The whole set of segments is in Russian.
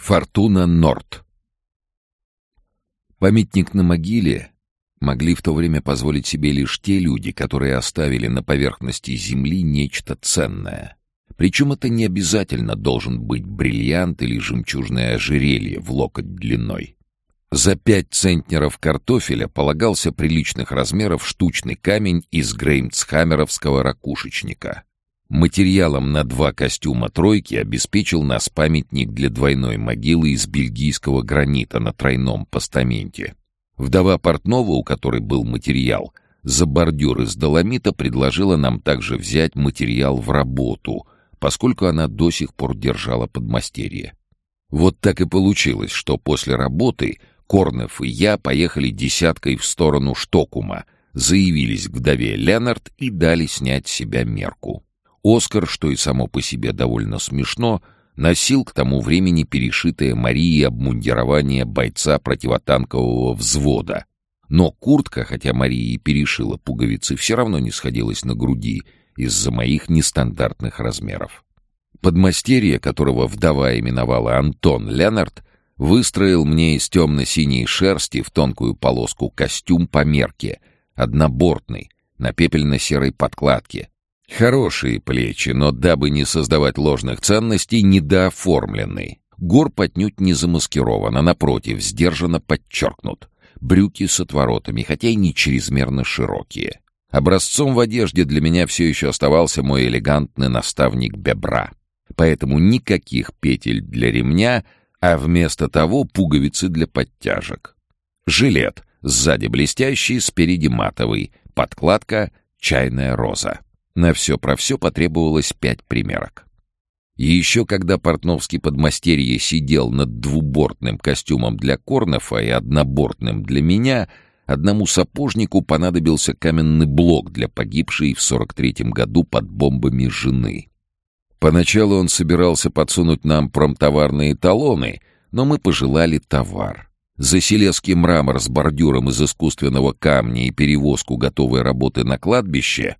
Фортуна Норт Памятник на могиле могли в то время позволить себе лишь те люди, которые оставили на поверхности земли нечто ценное. Причем это не обязательно должен быть бриллиант или жемчужное ожерелье в локоть длиной. За пять центнеров картофеля полагался приличных размеров штучный камень из греймцхаммеровского ракушечника. Материалом на два костюма тройки обеспечил нас памятник для двойной могилы из бельгийского гранита на тройном постаменте. Вдова Портнова, у которой был материал, за бордюр из доломита предложила нам также взять материал в работу, поскольку она до сих пор держала подмастерье. Вот так и получилось, что после работы Корнев и я поехали десяткой в сторону Штокума, заявились к вдове Ленард и дали снять с себя мерку. Оскар, что и само по себе довольно смешно, носил к тому времени перешитое Марией обмундирование бойца противотанкового взвода. Но куртка, хотя Мария и перешила пуговицы, все равно не сходилась на груди из-за моих нестандартных размеров. Подмастерье, которого вдова именовала Антон Ленард, выстроил мне из темно-синей шерсти в тонкую полоску костюм по мерке, однобортный, на пепельно-серой подкладке, Хорошие плечи, но дабы не создавать ложных ценностей, недооформленный. Горб отнюдь не замаскирован, а напротив, сдержанно подчеркнут. Брюки с отворотами, хотя и не чрезмерно широкие. Образцом в одежде для меня все еще оставался мой элегантный наставник Бебра. Поэтому никаких петель для ремня, а вместо того пуговицы для подтяжек. Жилет, сзади блестящий, спереди матовый, подкладка — чайная роза. На все про все потребовалось пять примерок. И еще когда портновский подмастерье сидел над двубортным костюмом для Корнефа и однобортным для меня, одному сапожнику понадобился каменный блок для погибшей в 43-м году под бомбами жены. Поначалу он собирался подсунуть нам промтоварные талоны, но мы пожелали товар. За селезский мрамор с бордюром из искусственного камня и перевозку готовой работы на кладбище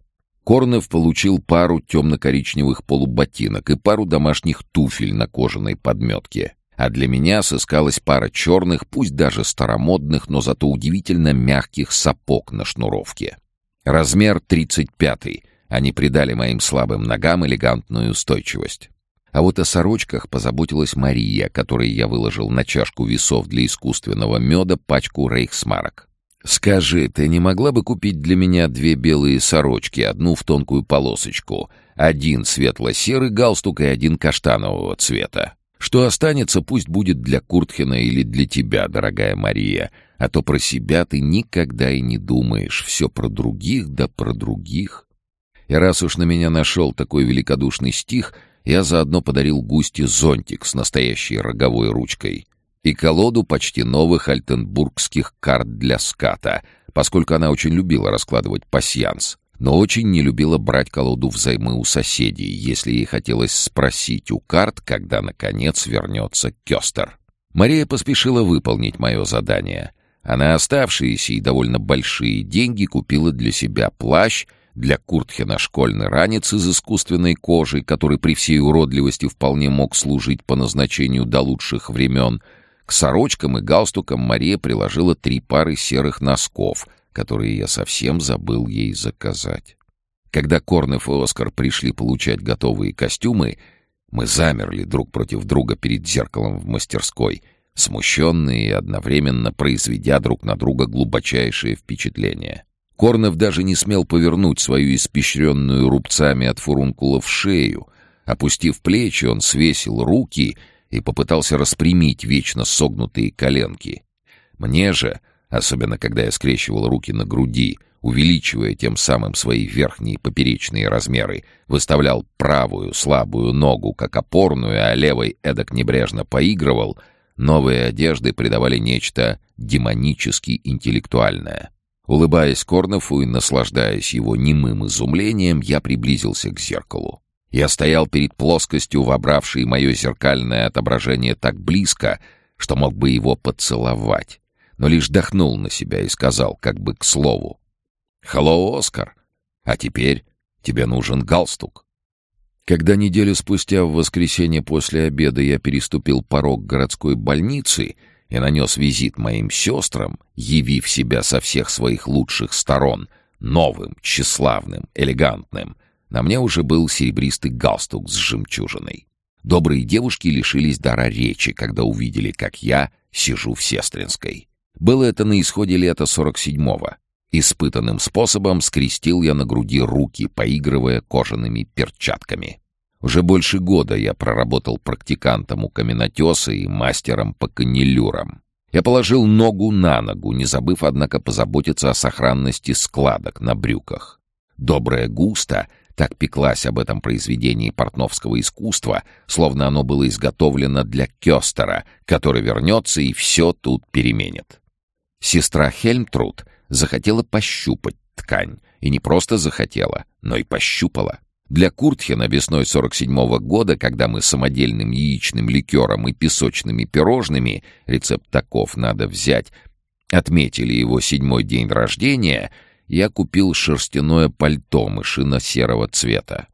Корнев получил пару темно-коричневых полуботинок и пару домашних туфель на кожаной подметке. А для меня сыскалась пара черных, пусть даже старомодных, но зато удивительно мягких сапог на шнуровке. Размер 35-й. Они придали моим слабым ногам элегантную устойчивость. А вот о сорочках позаботилась Мария, которой я выложил на чашку весов для искусственного меда пачку рейхсмарок. «Скажи, ты не могла бы купить для меня две белые сорочки, одну в тонкую полосочку, один светло-серый галстук и один каштанового цвета? Что останется, пусть будет для Куртхена или для тебя, дорогая Мария, а то про себя ты никогда и не думаешь, все про других да про других». И раз уж на меня нашел такой великодушный стих, я заодно подарил Густе зонтик с настоящей роговой ручкой и колоду почти новых альтенбургских карт для ската, поскольку она очень любила раскладывать пасьянс, но очень не любила брать колоду взаймы у соседей, если ей хотелось спросить у карт, когда, наконец, вернется Кёстер. Мария поспешила выполнить мое задание. Она оставшиеся и довольно большие деньги купила для себя плащ, для Куртхена школьный ранец из искусственной кожи, который при всей уродливости вполне мог служить по назначению до лучших времен — к сорочкам и галстукам Мария приложила три пары серых носков, которые я совсем забыл ей заказать. Когда Корнев и Оскар пришли получать готовые костюмы, мы замерли друг против друга перед зеркалом в мастерской, смущенные и одновременно произведя друг на друга глубочайшее впечатление. Корнев даже не смел повернуть свою испещренную рубцами от фурункулов шею. Опустив плечи, он свесил руки — и попытался распрямить вечно согнутые коленки. Мне же, особенно когда я скрещивал руки на груди, увеличивая тем самым свои верхние поперечные размеры, выставлял правую слабую ногу как опорную, а левой эдак небрежно поигрывал, новые одежды придавали нечто демонически интеллектуальное. Улыбаясь Корнофу и наслаждаясь его немым изумлением, я приблизился к зеркалу. Я стоял перед плоскостью, вобравшей мое зеркальное отображение так близко, что мог бы его поцеловать, но лишь дохнул на себя и сказал, как бы к слову. «Хеллоу, Оскар! А теперь тебе нужен галстук». Когда неделю спустя в воскресенье после обеда я переступил порог городской больницы и нанес визит моим сестрам, явив себя со всех своих лучших сторон, новым, тщеславным, элегантным, на мне уже был серебристый галстук с жемчужиной. Добрые девушки лишились дара речи, когда увидели, как я сижу в Сестринской. Было это на исходе лета 47-го. Испытанным способом скрестил я на груди руки, поигрывая кожаными перчатками. Уже больше года я проработал практикантом у каменотеса и мастером по канилюрам. Я положил ногу на ногу, не забыв, однако, позаботиться о сохранности складок на брюках. Добрая густа так пеклась об этом произведении портновского искусства, словно оно было изготовлено для Кёстера, который вернется и все тут переменит. Сестра Хельмтруд захотела пощупать ткань, и не просто захотела, но и пощупала. Для Куртхена весной 47-го года, когда мы самодельным яичным ликером и песочными пирожными, рецепт таков надо взять, отметили его седьмой день рождения — я купил шерстяное пальто мышино-серого цвета.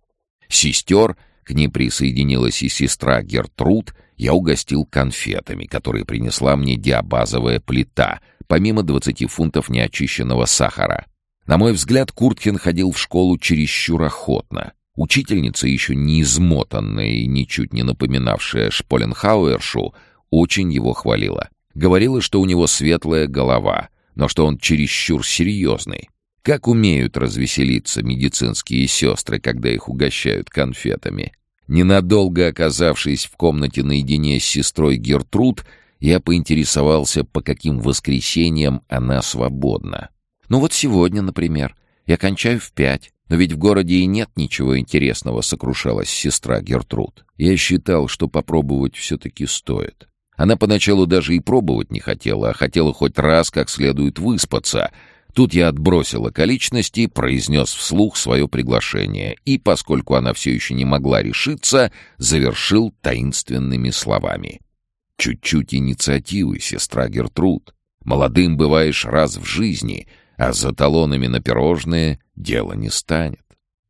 Сестер, к ним присоединилась и сестра Гертруд, я угостил конфетами, которые принесла мне диабазовая плита, помимо 20 фунтов неочищенного сахара. На мой взгляд, Курткин ходил в школу чересчур охотно. Учительница, еще не измотанная и ничуть не напоминавшая Шполенхауэршу, очень его хвалила. Говорила, что у него светлая голова, но что он чересчур серьезный. Как умеют развеселиться медицинские сестры, когда их угощают конфетами. Ненадолго оказавшись в комнате наедине с сестрой Гертруд, я поинтересовался, по каким воскресеньям она свободна. «Ну вот сегодня, например. Я кончаю в пять. Но ведь в городе и нет ничего интересного», — сокрушалась сестра Гертруд. Я считал, что попробовать все-таки стоит. Она поначалу даже и пробовать не хотела, а хотела хоть раз как следует выспаться — Тут я отбросил околичности, произнес вслух свое приглашение и, поскольку она все еще не могла решиться, завершил таинственными словами. «Чуть-чуть инициативы, сестра Гертруд. Молодым бываешь раз в жизни, а за талонами на пирожные дело не станет».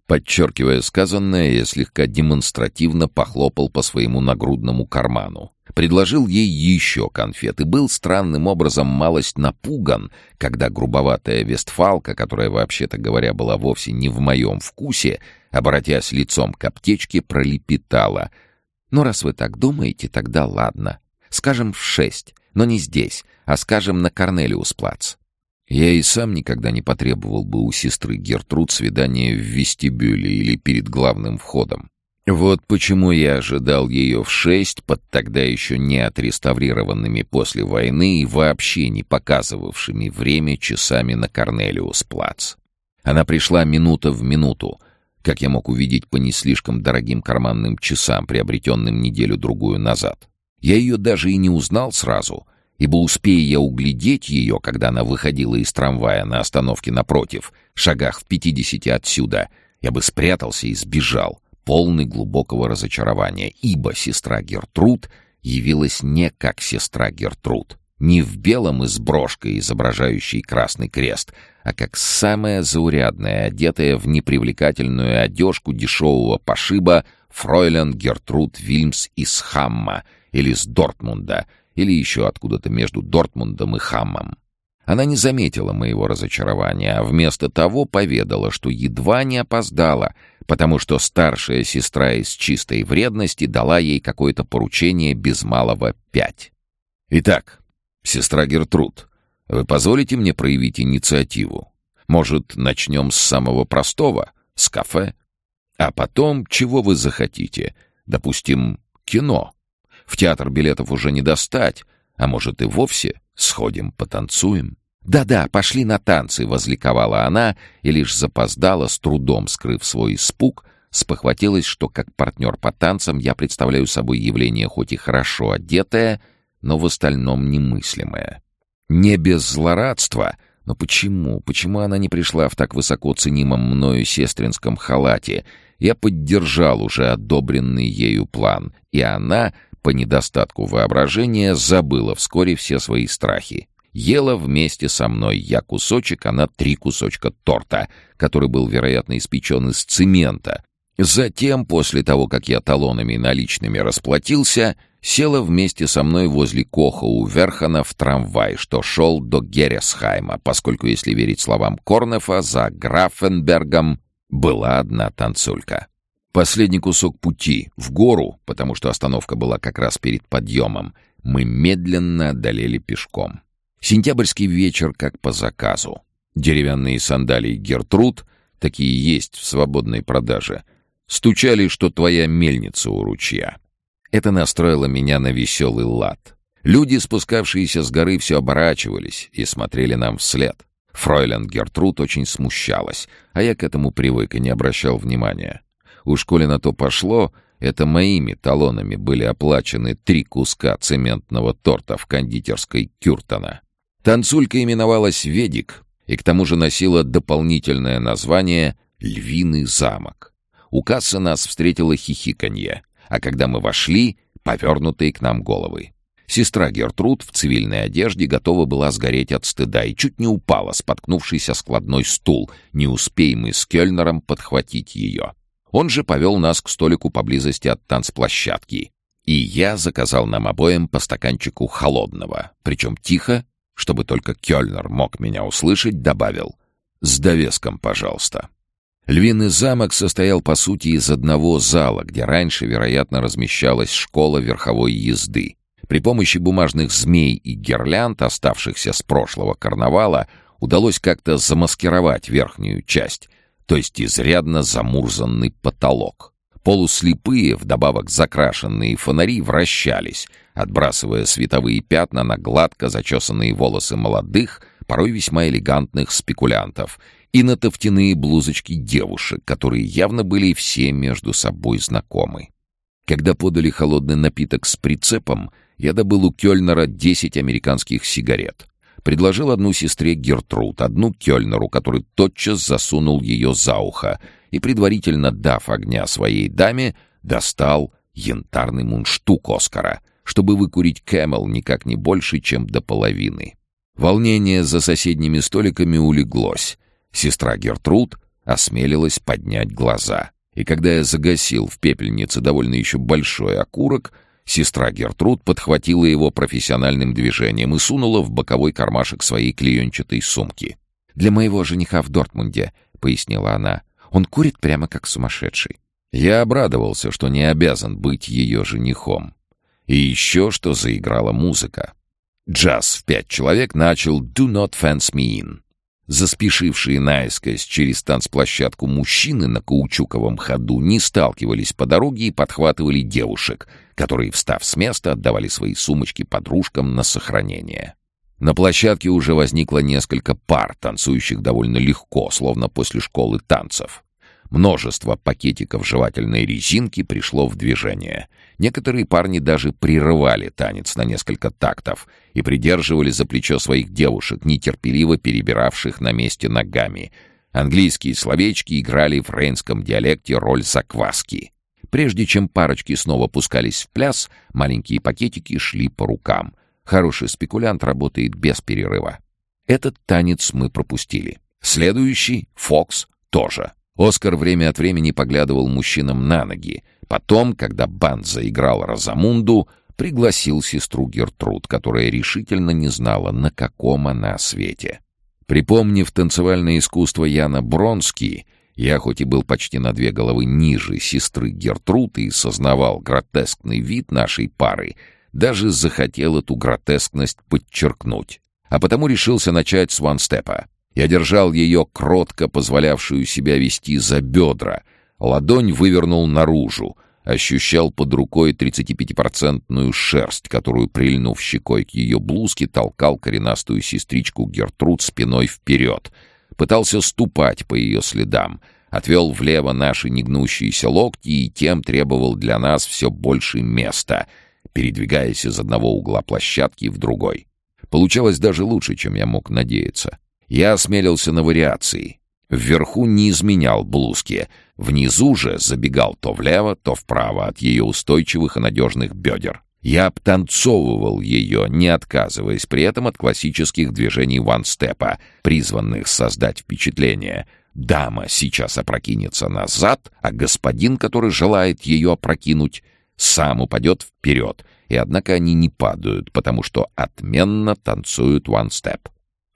Подчеркивая сказанное, я слегка демонстративно похлопал по своему нагрудному карману. Предложил ей еще конфет и был странным образом малость напуган, когда грубоватая вестфалка, которая, вообще-то говоря, была вовсе не в моем вкусе, обратясь лицом к аптечке, пролепетала. «Ну, раз вы так думаете, тогда ладно. Скажем, в шесть, но не здесь, а скажем, на Корнелиус-плац». Я и сам никогда не потребовал бы у сестры Гертруд свидания в вестибюле или перед главным входом. Вот почему я ожидал ее в шесть под тогда еще не отреставрированными после войны и вообще не показывавшими время часами на Корнелиус-плац. Она пришла минута в минуту, как я мог увидеть по не слишком дорогим карманным часам, приобретенным неделю-другую назад. Я ее даже и не узнал сразу, ибо успея я углядеть ее, когда она выходила из трамвая на остановке напротив, шагах в пятидесяти отсюда, я бы спрятался и сбежал полный глубокого разочарования, ибо сестра Гертруд явилась не как сестра Гертруд, не в белом и с брошкой, изображающей красный крест, а как самая заурядная, одетая в непривлекательную одежку дешевого пошиба фройлен Гертруд Вильмс из Хамма или с Дортмунда, или еще откуда-то между Дортмундом и Хаммом. Она не заметила моего разочарования, а вместо того поведала, что едва не опоздала, потому что старшая сестра из чистой вредности дала ей какое-то поручение без малого пять. «Итак, сестра Гертруд, вы позволите мне проявить инициативу? Может, начнем с самого простого, с кафе? А потом, чего вы захотите? Допустим, кино. В театр билетов уже не достать, а может и вовсе Сходим, потанцуем?» «Да-да, пошли на танцы!» — возликовала она и лишь запоздала, с трудом скрыв свой испуг, спохватилась, что как партнер по танцам я представляю собой явление хоть и хорошо одетое, но в остальном немыслимое. Не без злорадства, но почему, почему она не пришла в так высоко ценимом мною сестринском халате? Я поддержал уже одобренный ею план, и она, по недостатку воображения забыла вскоре все свои страхи. Ела вместе со мной я кусочек, она три кусочка торта, который был, вероятно, испечен из цемента, Затем, после того, как я талонами наличными расплатился, села вместе со мной возле Коха у Верхана в трамвай, что шел до Гересхайма, поскольку, если верить словам Корнефа, за Графенбергом была одна танцулька. Последний кусок пути, в гору, потому что остановка была как раз перед подъемом, мы медленно одолели пешком. Сентябрьский вечер как по заказу. Деревянные сандалии Гертруд, такие есть в свободной продаже, стучали, что твоя мельница у ручья. Это настроило меня на веселый лад. Люди, спускавшиеся с горы, все оборачивались и смотрели нам вслед. Фройлен Гертруд очень смущалась, а я к этому привык и не обращал внимания. У коли на то пошло, это моими талонами были оплачены три куска цементного торта в кондитерской Кюртона. Танцулька именовалась Ведик и к тому же носила дополнительное название «Львиный замок». У кассы нас встретило хихиканье, а когда мы вошли, повернутые к нам головы. Сестра Гертруд в цивильной одежде готова была сгореть от стыда и чуть не упала, споткнувшись о складной стул, не успеем мы с Кёльнером подхватить ее. Он же повел нас к столику поблизости от танцплощадки. И я заказал нам обоим по стаканчику холодного, причем тихо, чтобы только Кёльнер мог меня услышать, добавил «С довеском, пожалуйста». Львиный замок состоял, по сути, из одного зала, где раньше, вероятно, размещалась школа верховой езды. При помощи бумажных змей и гирлянд, оставшихся с прошлого карнавала, удалось как-то замаскировать верхнюю часть, то есть изрядно замурзанный потолок. Полуслепые, вдобавок закрашенные фонари вращались, отбрасывая световые пятна на гладко зачесанные волосы молодых, порой весьма элегантных спекулянтов, и на тофтяные блузочки девушек, которые явно были все между собой знакомы. Когда подали холодный напиток с прицепом, я добыл у кельнера 10 американских сигарет. Предложил одну сестре Гертруд, одну кельнеру, который тотчас засунул ее за ухо и, предварительно дав огня своей даме, достал янтарный мундштук Оскара, чтобы выкурить Camel никак не больше, чем до половины. Волнение за соседними столиками улеглось. Сестра Гертруд осмелилась поднять глаза. И когда я загасил в пепельнице довольно еще большой окурок, Сестра Гертруд подхватила его профессиональным движением и сунула в боковой кармашек своей клеенчатой сумки. «Для моего жениха в Дортмунде», — пояснила она. «Он курит прямо как сумасшедший». Я обрадовался, что не обязан быть ее женихом. И еще что заиграла музыка. Джаз в пять человек начал «Do not fence me in». Заспешившие наискось через танцплощадку мужчины на каучуковом ходу не сталкивались по дороге и подхватывали девушек, которые, встав с места, отдавали свои сумочки подружкам на сохранение. На площадке уже возникло несколько пар, танцующих довольно легко, словно после школы танцев. Множество пакетиков жевательной резинки пришло в движение. Некоторые парни даже прерывали танец на несколько тактов и придерживали за плечо своих девушек, нетерпеливо перебиравших на месте ногами. Английские словечки играли в рейнском диалекте роль закваски. Прежде чем парочки снова пускались в пляс, маленькие пакетики шли по рукам. Хороший спекулянт работает без перерыва. Этот танец мы пропустили. Следующий, Фокс, тоже. Оскар время от времени поглядывал мужчинам на ноги. Потом, когда банд заиграл Розамунду, пригласил сестру Гертруд, которая решительно не знала, на каком она свете. Припомнив танцевальное искусство Яна Бронски, я хоть и был почти на две головы ниже сестры Гертруд и сознавал гротескный вид нашей пары, даже захотел эту гротескность подчеркнуть. А потому решился начать с ванстепа. Я держал ее кротко, позволявшую себя вести за бедра. Ладонь вывернул наружу. Ощущал под рукой 35-процентную шерсть, которую, прильнув щекой к ее блузке, толкал коренастую сестричку Гертруд спиной вперед. Пытался ступать по ее следам. Отвел влево наши негнущиеся локти и тем требовал для нас все больше места, передвигаясь из одного угла площадки в другой. Получалось даже лучше, чем я мог надеяться. Я осмелился на вариации. Вверху не изменял блузки, внизу же забегал то влево, то вправо от ее устойчивых и надежных бедер. Я обтанцовывал ее, не отказываясь при этом от классических движений ванстепа, призванных создать впечатление. Дама сейчас опрокинется назад, а господин, который желает ее опрокинуть, сам упадет вперед. И однако они не падают, потому что отменно танцуют one-step.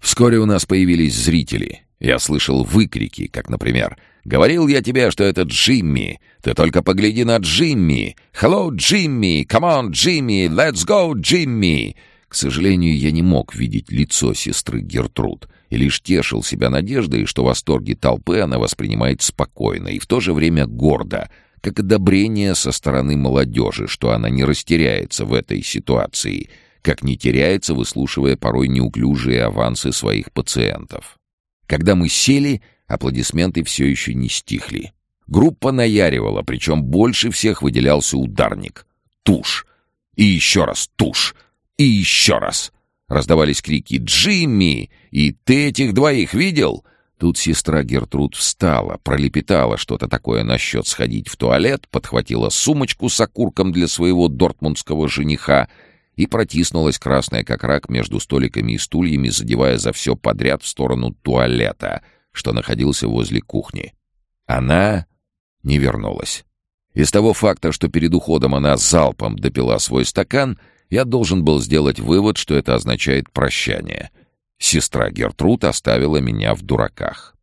Вскоре у нас появились зрители. Я слышал выкрики, как, например, «Говорил я тебе, что это Джимми! Ты только погляди на Джимми! Hello, Джимми! Come on, Джимми! Let's go, Джимми!» К сожалению, я не мог видеть лицо сестры Гертруд и лишь тешил себя надеждой, что восторги толпы она воспринимает спокойно и в то же время гордо, как одобрение со стороны молодежи, что она не растеряется в этой ситуации, как не теряется, выслушивая порой неуклюжие авансы своих пациентов. Когда мы сели, аплодисменты все еще не стихли. Группа наяривала, причем больше всех выделялся ударник. Тушь. И еще раз тушь. И еще раз. Раздавались крики «Джимми! И ты этих двоих видел?» Тут сестра Гертруд встала, пролепетала что-то такое насчет сходить в туалет, подхватила сумочку с окурком для своего дортмундского жениха и протиснулась красная как рак между столиками и стульями, задевая за все подряд в сторону туалета, что находился возле кухни. Она не вернулась. Из того факта, что перед уходом она залпом допила свой стакан, я должен был сделать вывод, что это означает прощание — Сестра Гертруд оставила меня в дураках.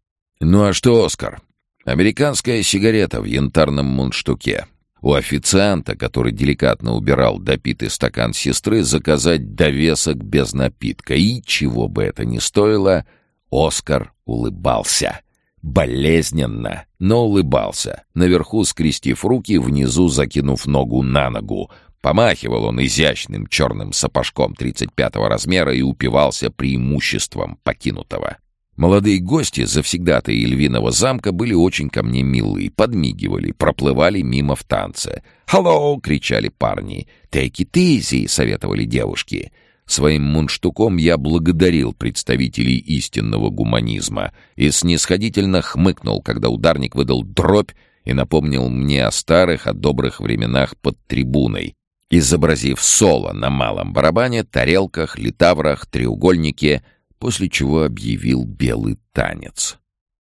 «Ну а что, Оскар? Американская сигарета в янтарном мундштуке. У официанта, который деликатно убирал допитый стакан сестры, заказать довесок без напитка. И, чего бы это ни стоило, Оскар улыбался. Болезненно, но улыбался. Наверху скрестив руки, внизу закинув ногу на ногу, Помахивал он изящным черным сапожком 35-го размера и упивался преимуществом покинутого. Молодые гости завсегдатые Львиного замка были очень ко мне милы, подмигивали, проплывали мимо в танце. «Hello!» — кричали парни. «Take it easy!» — советовали девушки. Своим мундштуком я благодарил представителей истинного гуманизма и снисходительно хмыкнул, когда ударник выдал дробь и напомнил мне о старых, о добрых временах под трибуной, изобразив соло на малом барабане, тарелках, литаврах, треугольнике, после чего объявил белый танец.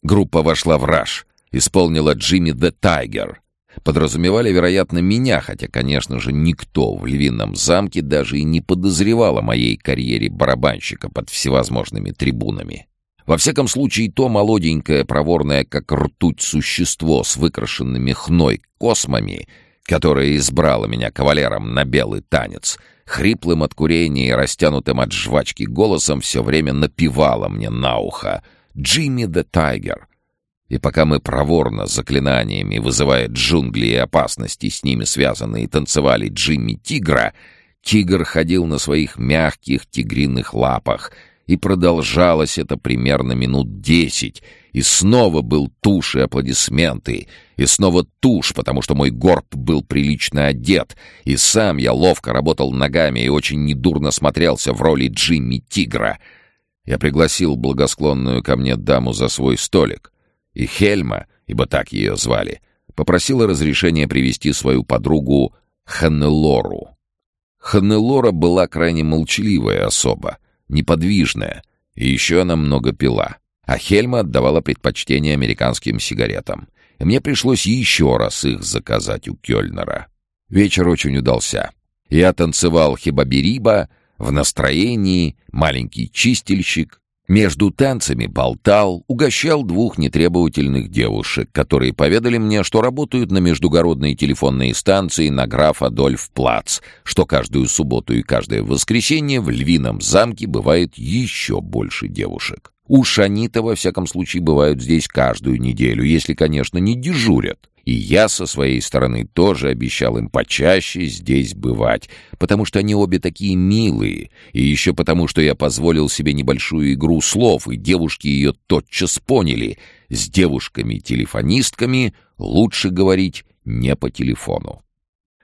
Группа вошла в раж, исполнила Джимми the Tiger. Подразумевали, вероятно, меня, хотя, конечно же, никто в Львином замке даже и не подозревал о моей карьере барабанщика под всевозможными трибунами. Во всяком случае, то молоденькое, проворное, как ртуть существо с выкрашенными хной космами — которая избрала меня кавалером на белый танец, хриплым от курения и растянутым от жвачки голосом все время напевала мне на ухо «Джимми the Тайгер». И пока мы проворно заклинаниями, вызывая джунгли и опасности с ними связанные, танцевали Джимми Тигра, тигр ходил на своих мягких тигриных лапах, и продолжалось это примерно минут десять, и снова был тушь и аплодисменты, и снова тушь, потому что мой горб был прилично одет, и сам я ловко работал ногами и очень недурно смотрелся в роли Джимми Тигра. Я пригласил благосклонную ко мне даму за свой столик, и Хельма, ибо так ее звали, попросила разрешения привести свою подругу Ханнелору. Ханнелора была крайне молчаливая особа, неподвижная, и еще она много пила. А Хельма отдавала предпочтение американским сигаретам. И мне пришлось еще раз их заказать у Кёльнера. Вечер очень удался. Я танцевал хибабериба, в настроении, маленький чистильщик, между танцами болтал, угощал двух нетребовательных девушек, которые поведали мне, что работают на междугородной телефонной станции на граф Адольф Плац, что каждую субботу и каждое воскресенье в Львином замке бывает еще больше девушек. Уж они-то, во всяком случае, бывают здесь каждую неделю, если, конечно, не дежурят. И я со своей стороны тоже обещал им почаще здесь бывать, потому что они обе такие милые, и еще потому, что я позволил себе небольшую игру слов, и девушки ее тотчас поняли. С девушками-телефонистками лучше говорить не по телефону.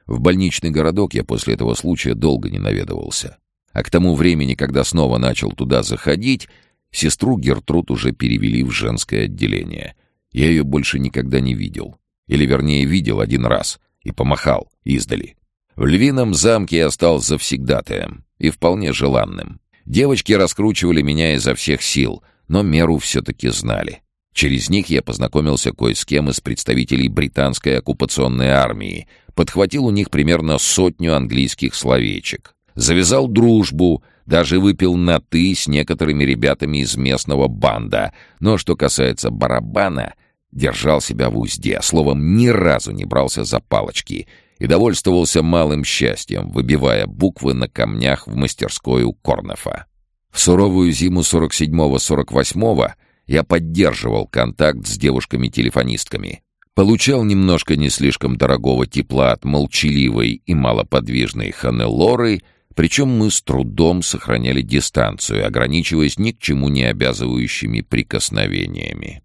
В больничный городок я после этого случая долго не наведывался. А к тому времени, когда снова начал туда заходить, сестру Гертруд уже перевели в женское отделение. Я ее больше никогда не видел. Или, вернее, видел один раз и помахал издали. В львином замке я стал завсегдатаем и вполне желанным. Девочки раскручивали меня изо всех сил, но меру все-таки знали. Через них я познакомился кое с кем из представителей британской оккупационной армии, подхватил у них примерно сотню английских словечек. Завязал дружбу, даже выпил на «ты» с некоторыми ребятами из местного банда. Но что касается барабана, держал себя в узде, словом, ни разу не брался за палочки и довольствовался малым счастьем, выбивая буквы на камнях в мастерской у Корнефа. В суровую зиму 47-48 я поддерживал контакт с девушками-телефонистками. Получал немножко не слишком дорогого тепла от молчаливой и малоподвижной Ханелоры, причем мы с трудом сохраняли дистанцию, ограничиваясь ни к чему не обязывающими прикосновениями.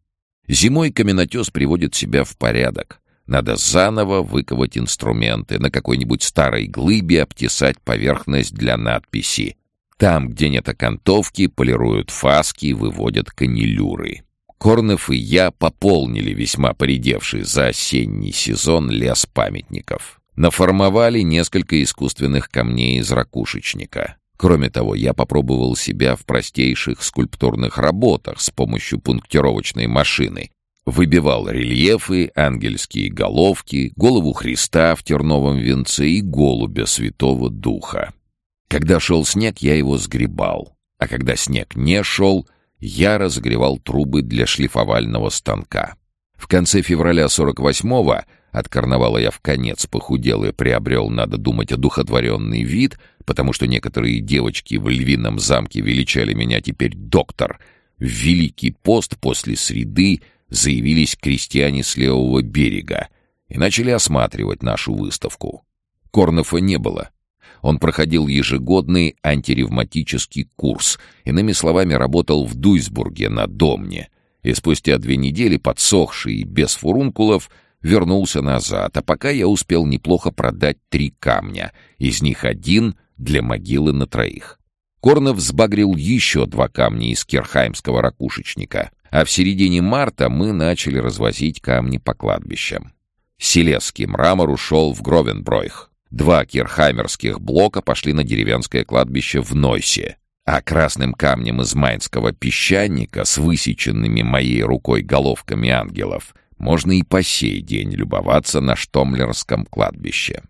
Зимой каменотес приводит себя в порядок. Надо заново выковать инструменты, на какой-нибудь старой глыбе обтесать поверхность для надписи. Там, где нет окантовки, полируют фаски, выводят канилюры. Корнев и я пополнили весьма поредевший за осенний сезон лес памятников. Наформовали несколько искусственных камней из ракушечника. Кроме того, я попробовал себя в простейших скульптурных работах с помощью пунктировочной машины. Выбивал рельефы, ангельские головки, голову Христа в терновом венце и голубя Святого Духа. Когда шел снег, я его сгребал, а когда снег не шел, я разогревал трубы для шлифовального станка. В конце февраля 48-го от карнавала я в конец похудел и приобрел, надо думать, одухотворенный вид, потому что некоторые девочки в львином замке величали меня теперь доктор. В Великий пост после среды заявились крестьяне с левого берега и начали осматривать нашу выставку. Корнефа не было. Он проходил ежегодный антиревматический курс, иными словами, работал в Дуйсбурге на Домне, и спустя две недели, подсохший и без фурункулов, вернулся назад, а пока я успел неплохо продать три камня, из них один для могилы на троих. Корнов сбагрил еще два камня из керхаймского ракушечника, а в середине марта мы начали развозить камни по кладбищам. Селесский мрамор ушел в Гровенбройх. Два кирхаймерских блока пошли на деревенское кладбище в Нойсе, а красным камнем из майнского песчаника с высеченными моей рукой головками ангелов — можно и по сей день любоваться на Штомлерском кладбище.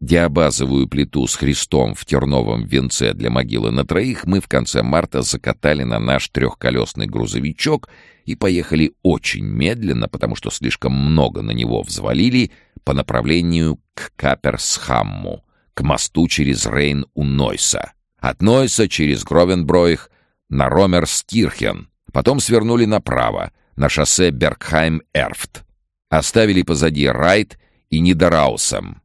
Диабазовую плиту с Христом в терновом венце для могилы на троих мы в конце марта закатали на наш трехколесный грузовичок и поехали очень медленно, потому что слишком много на него взвалили, по направлению к Каперсхамму, к мосту через Рейн у Нойса. От Нойса через Гровенбройх на Ромерстирхен, потом свернули направо — на шоссе Бергхайм-Эрфт. Оставили позади Райт и Нидераусом.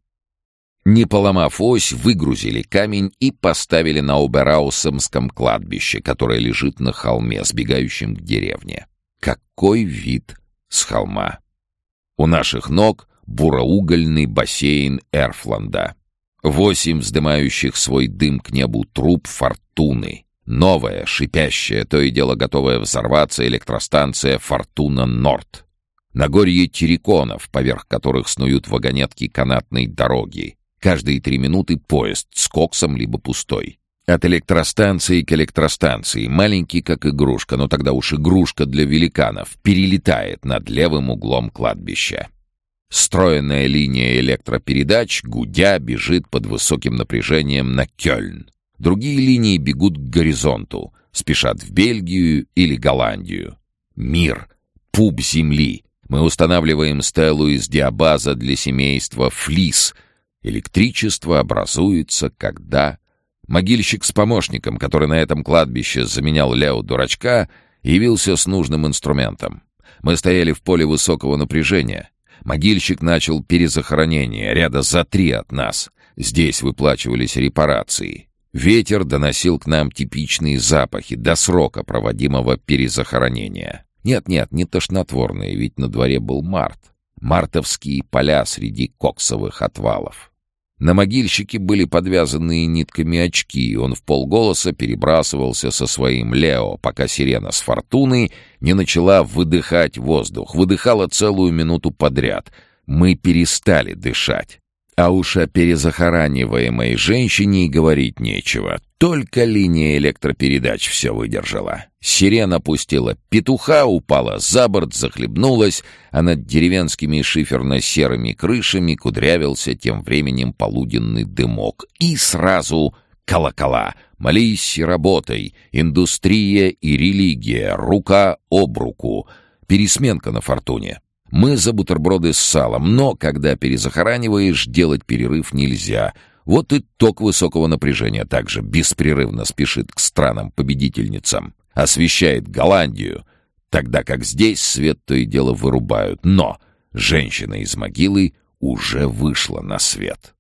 Не поломав ось, выгрузили камень и поставили на Обераусомском кладбище, которое лежит на холме, сбегающем к деревне. Какой вид с холма! У наших ног буроугольный бассейн Эрфланда. Восемь вздымающих свой дым к небу труб фортуны — Новая, шипящая, то и дело готовая взорваться электростанция «Фортуна Норд». Нагорье терриконов, поверх которых снуют вагонетки канатной дороги. Каждые три минуты поезд с коксом либо пустой. От электростанции к электростанции, маленький как игрушка, но тогда уж игрушка для великанов, перелетает над левым углом кладбища. Стройная линия электропередач, гудя, бежит под высоким напряжением на Кёльн. Другие линии бегут к горизонту, спешат в Бельгию или Голландию. Мир, пуп земли. Мы устанавливаем стелу из диабаза для семейства флис. Электричество образуется, когда... Могильщик с помощником, который на этом кладбище заменял Лео дурачка, явился с нужным инструментом. Мы стояли в поле высокого напряжения. Могильщик начал перезахоронение ряда за три от нас. Здесь выплачивались репарации. Ветер доносил к нам типичные запахи до срока проводимого перезахоронения. Нет-нет, не тошнотворные, ведь на дворе был март. Мартовские поля среди коксовых отвалов. На могильщике были подвязанные нитками очки, и он в полголоса перебрасывался со своим Лео, пока сирена с фортуны не начала выдыхать воздух. Выдыхала целую минуту подряд. Мы перестали дышать. А уж о перезахораниваемой женщине и говорить нечего. Только линия электропередач все выдержала. Сирена пустила петуха, упала за борт, захлебнулась, а над деревенскими шиферно-серыми крышами кудрявился тем временем полуденный дымок. И сразу колокола. Молись и работай. Индустрия и религия. Рука об руку. Пересменка на фортуне. Мы за бутерброды с салом, но когда перезахораниваешь, делать перерыв нельзя. Вот и ток высокого напряжения также беспрерывно спешит к странам-победительницам освещает Голландию, тогда как здесь свет то и дело вырубают. Но женщина из могилы уже вышла на свет.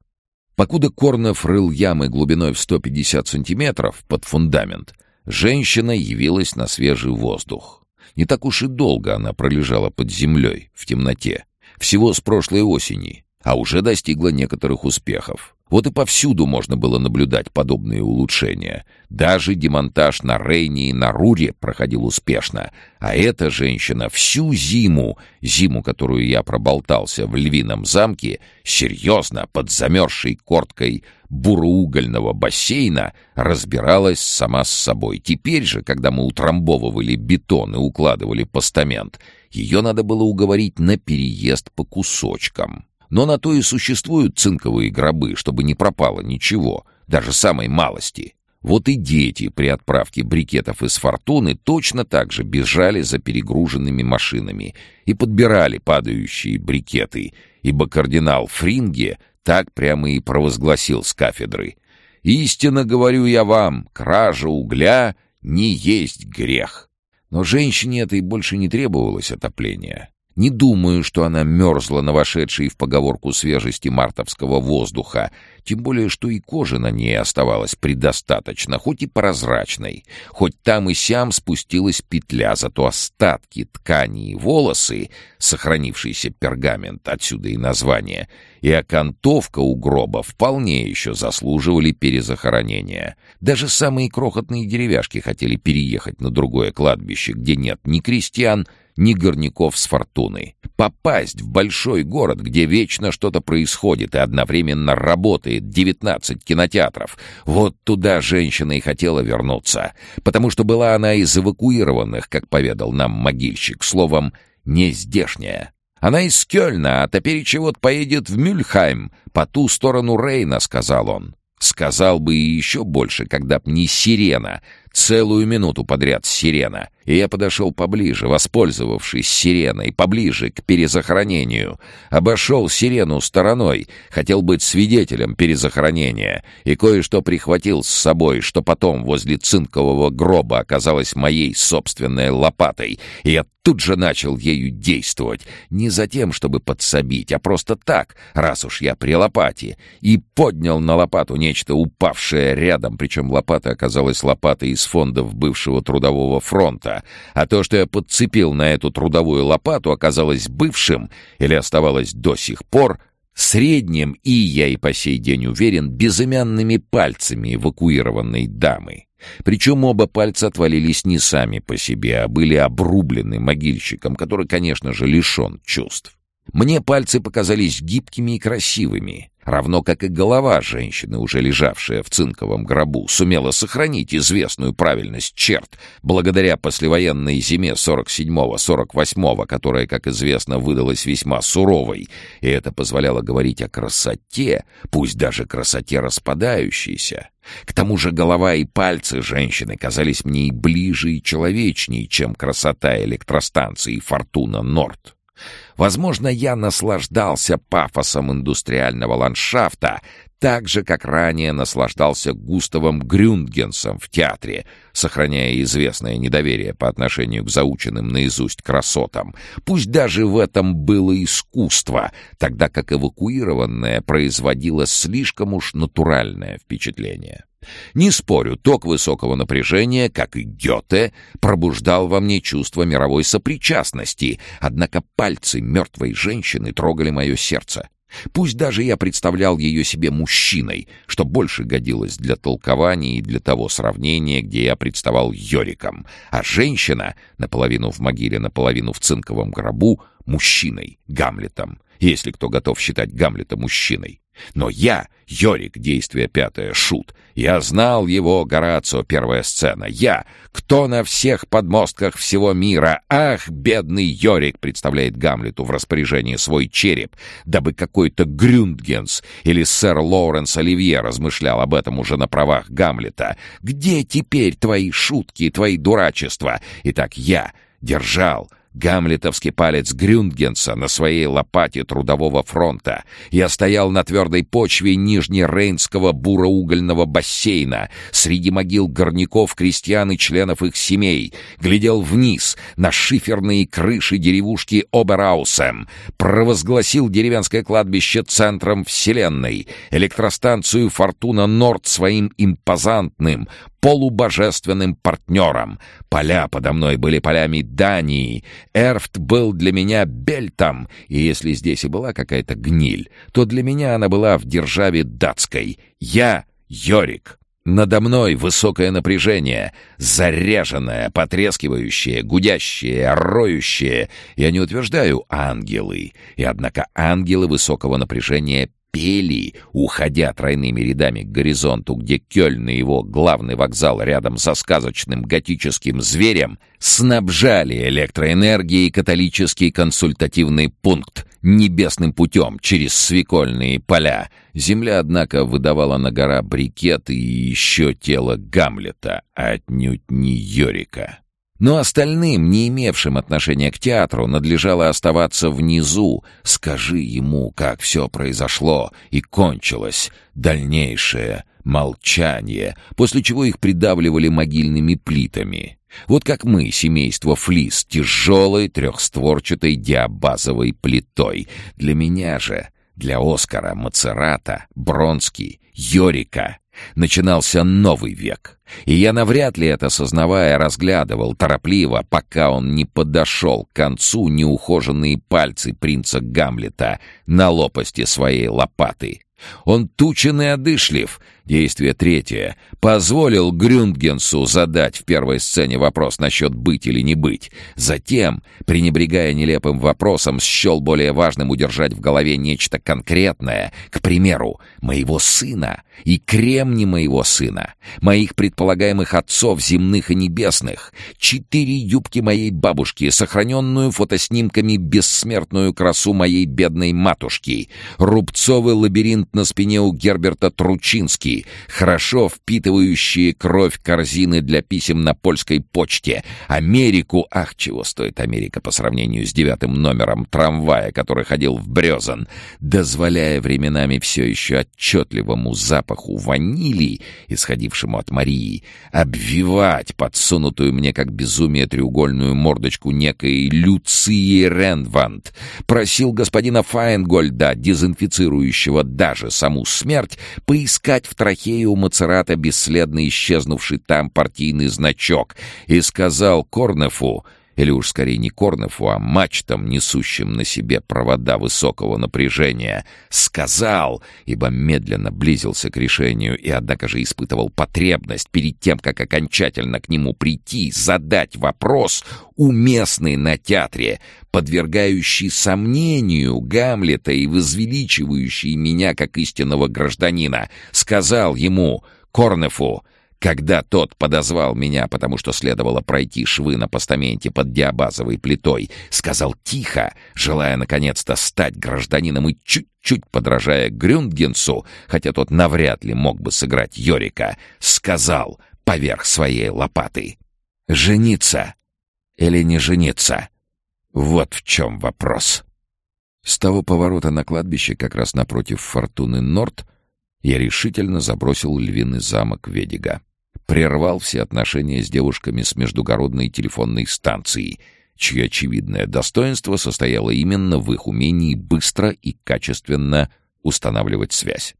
Покуда Корнов рыл ямы глубиной в 150 сантиметров под фундамент, женщина явилась на свежий воздух. Не так уж и долго она пролежала под землей, в темноте. Всего с прошлой осени, а уже достигла некоторых успехов. Вот и повсюду можно было наблюдать подобные улучшения. Даже демонтаж на Рейне и на Руре проходил успешно. А эта женщина всю зиму, зиму, которую я проболтался в Львином замке, серьезно, под замерзшей корткой буроугольного бассейна, разбиралась сама с собой. Теперь же, когда мы утрамбовывали бетон и укладывали постамент, ее надо было уговорить на переезд по кусочкам. Но на то и существуют цинковые гробы, чтобы не пропало ничего, даже самой малости. Вот и дети при отправке брикетов из «Фортуны» точно так же бежали за перегруженными машинами и подбирали падающие брикеты, ибо кардинал Фринге так прямо и провозгласил с кафедры. «Истинно говорю я вам, кража угля не есть грех». Но женщине этой больше не требовалось отопления. Не думаю, что она мерзла на вошедшей в поговорку свежести мартовского воздуха, тем более, что и кожи на ней оставалось предостаточно, хоть и прозрачной, хоть там и сям спустилась петля, зато остатки ткани и волосы, сохранившийся пергамент, отсюда и название, и окантовка у гроба вполне еще заслуживали перезахоронения. Даже самые крохотные деревяшки хотели переехать на другое кладбище, где нет ни крестьян, ни горняков с фортуной. Попасть в большой город, где вечно что-то происходит и одновременно работает 19 кинотеатров. Вот туда женщина и хотела вернуться. Потому что была она из эвакуированных, как поведал нам могильщик, словом, не здешняя. Она из Кёльна, а теперь чего-то поедет в Мюльхайм, по ту сторону Рейна, сказал он. Сказал бы и еще больше, когда б не сирена, Целую минуту подряд сирена. И я подошел поближе, воспользовавшись сиреной, поближе к перезахоронению. Обошел сирену стороной, хотел быть свидетелем перезахоронения. И кое-что прихватил с собой, что потом возле цинкового гроба оказалось моей собственной лопатой. И я тут же начал ею действовать. Не за тем, чтобы подсобить, а просто так, раз уж я при лопате. И поднял на лопату нечто упавшее рядом, причем лопата оказалась лопатой из фондов бывшего трудового фронта, а то, что я подцепил на эту трудовую лопату, оказалось бывшим или оставалось до сих пор средним и, я и по сей день уверен, безымянными пальцами эвакуированной дамы. Причем оба пальца отвалились не сами по себе, а были обрублены могильщиком, который, конечно же, лишен чувств. Мне пальцы показались гибкими и красивыми, равно как и голова женщины, уже лежавшая в цинковом гробу, сумела сохранить известную правильность черт благодаря послевоенной зиме 47-48, которая, как известно, выдалась весьма суровой, и это позволяло говорить о красоте, пусть даже красоте распадающейся. К тому же голова и пальцы женщины казались мне и ближе и человечнее, чем красота электростанции «Фортуна Норд». Возможно, я наслаждался пафосом индустриального ландшафта, так же, как ранее наслаждался Густавом Грюндгенсом в театре, сохраняя известное недоверие по отношению к заученным наизусть красотам. Пусть даже в этом было искусство, тогда как эвакуированное производило слишком уж натуральное впечатление. Не спорю, ток высокого напряжения, как и Гёте, пробуждал во мне чувство мировой сопричастности, однако пальцы мертвой женщины трогали мое сердце. Пусть даже я представлял ее себе мужчиной, что больше годилось для толкования и для того сравнения, где я представал Йориком, а женщина, наполовину в могиле, наполовину в цинковом гробу, мужчиной, Гамлетом, если кто готов считать Гамлета мужчиной. Но я, Йорик, действие пятое, шут. Я знал его, Горацио, первая сцена. Я, кто на всех подмостках всего мира. Ах, бедный Йорик, представляет Гамлету в распоряжении свой череп, дабы какой-то Грюндгенс или сэр Лоуренс Оливье размышлял об этом уже на правах Гамлета. Где теперь твои шутки, твои дурачества? Итак, я держал Гамлетовский палец Грюндгенса на своей лопате трудового фронта. Я стоял на твердой почве Нижнерейнского буроугольного бассейна, среди могил горняков, крестьян и членов их семей, глядел вниз на шиферные крыши деревушки Обераусем, провозгласил деревенское кладбище центром вселенной, электростанцию «Фортуна Норд» своим импозантным, полубожественным партнером. Поля подо мной были полями Дании. Эрфт был для меня бельтом, и если здесь и была какая-то гниль, то для меня она была в державе датской. Я — Йорик. Надо мной высокое напряжение, заряженное, потрескивающее, гудящее, роющее. Я не утверждаю ангелы, и однако ангелы высокого напряжения пели, уходя тройными рядами к горизонту, где Кёльн и его главный вокзал рядом со сказочным готическим зверем снабжали электроэнергией католический консультативный пункт небесным путем через свекольные поля. Земля, однако, выдавала на гора брикет и еще тело Гамлета, а отнюдь не Йорика. Но остальным, не имевшим отношения к театру, надлежало оставаться внизу. Скажи ему, как все произошло и кончилось. Дальнейшее молчание, после чего их придавливали могильными плитами. Вот как мы, семейство Флис, тяжелой трехстворчатой диабазовой плитой. Для меня же, для Оскара, Мацерата, Бронски, Йорика начинался новый век. И я навряд ли это сознавая разглядывал торопливо, пока он не подошел к концу неухоженные пальцы принца Гамлета на лопасти своей лопаты. Он тучен и одышлив. Действие третье. Позволил Грюндгенсу задать в первой сцене вопрос насчет быть или не быть. Затем, пренебрегая нелепым вопросом, счел более важным удержать в голове нечто конкретное. К примеру, моего сына и кремни моего сына, моих предполагаемых отцов земных и небесных, четыре юбки моей бабушки, сохраненную фотоснимками бессмертную красу моей бедной матушки, рубцовый лабиринт на спине у Герберта Тручинский, хорошо впитывающие кровь корзины для писем на польской почте, Америку, ах, чего стоит Америка по сравнению с девятым номером трамвая, который ходил в Брезан, дозволяя временами все еще отчетливому запаху ванили, исходившему от Марии, обвивать подсунутую мне как безумие треугольную мордочку некой Люции Ренванд, просил господина Файнгольда, дезинфицирующего даже саму смерть, поискать в трахее у Мацерата бесследно исчезнувший там партийный значок, и сказал Корнефу, или уж скорее не Корнефу, а мачтам, несущим на себе провода высокого напряжения, сказал, ибо медленно близился к решению и, однако же, испытывал потребность перед тем, как окончательно к нему прийти, задать вопрос, уместный на театре, подвергающий сомнению Гамлета и возвеличивающий меня как истинного гражданина, сказал ему, Корнефу, когда тот подозвал меня, потому что следовало пройти швы на постаменте под диабазовой плитой, сказал тихо, желая наконец-то стать гражданином и чуть-чуть подражая Грюндгенсу, хотя тот навряд ли мог бы сыграть Йорика, сказал поверх своей лопаты «Жениться или не жениться?» Вот в чем вопрос. С того поворота на кладбище, как раз напротив Фортуны Норт, я решительно забросил львиный замок Ведига прервал все отношения с девушками с междугородной телефонной станцией, чье очевидное достоинство состояло именно в их умении быстро и качественно устанавливать связь.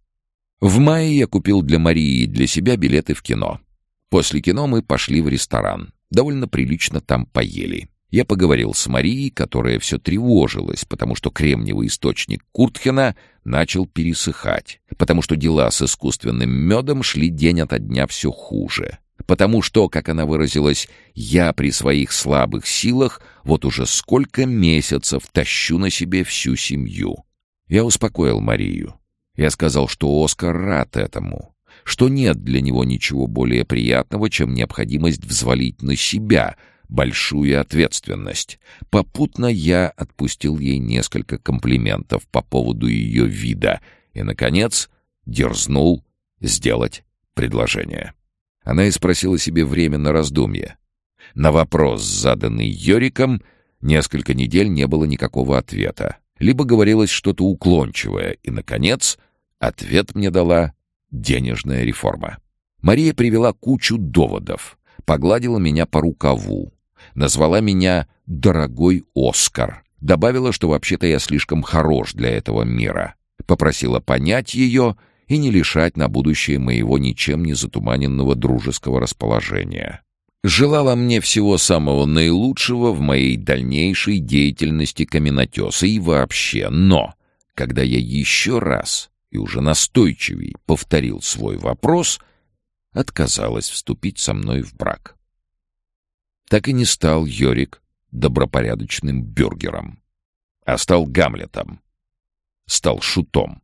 В мае я купил для Марии и для себя билеты в кино. После кино мы пошли в ресторан. Довольно прилично там поели. Я поговорил с Марией, которая все тревожилась, потому что кремниевый источник Куртхена начал пересыхать, потому что дела с искусственным медом шли день ото дня все хуже, потому что, как она выразилась, я при своих слабых силах вот уже сколько месяцев тащу на себе всю семью. Я успокоил Марию. Я сказал, что Оскар рад этому, что нет для него ничего более приятного, чем необходимость взвалить на себя большую ответственность. Попутно я отпустил ей несколько комплиментов по поводу ее вида и, наконец, дерзнул сделать предложение. Она и спросила себе время на раздумье. На вопрос, заданный Йориком, несколько недель не было никакого ответа. Либо говорилось что-то уклончивое, и, наконец, ответ мне дала денежная реформа. Мария привела кучу доводов, погладила меня по рукаву, назвала меня «дорогой Оскар», добавила, что вообще-то я слишком хорош для этого мира, попросила понять ее — и не лишать на будущее моего ничем не затуманенного дружеского расположения. Желала мне всего самого наилучшего в моей дальнейшей деятельности каменотеса и вообще, но, когда я еще раз и уже настойчивей повторил свой вопрос, отказалась вступить со мной в брак. Так и не стал Йорик добропорядочным бюргером, а стал Гамлетом, стал шутом.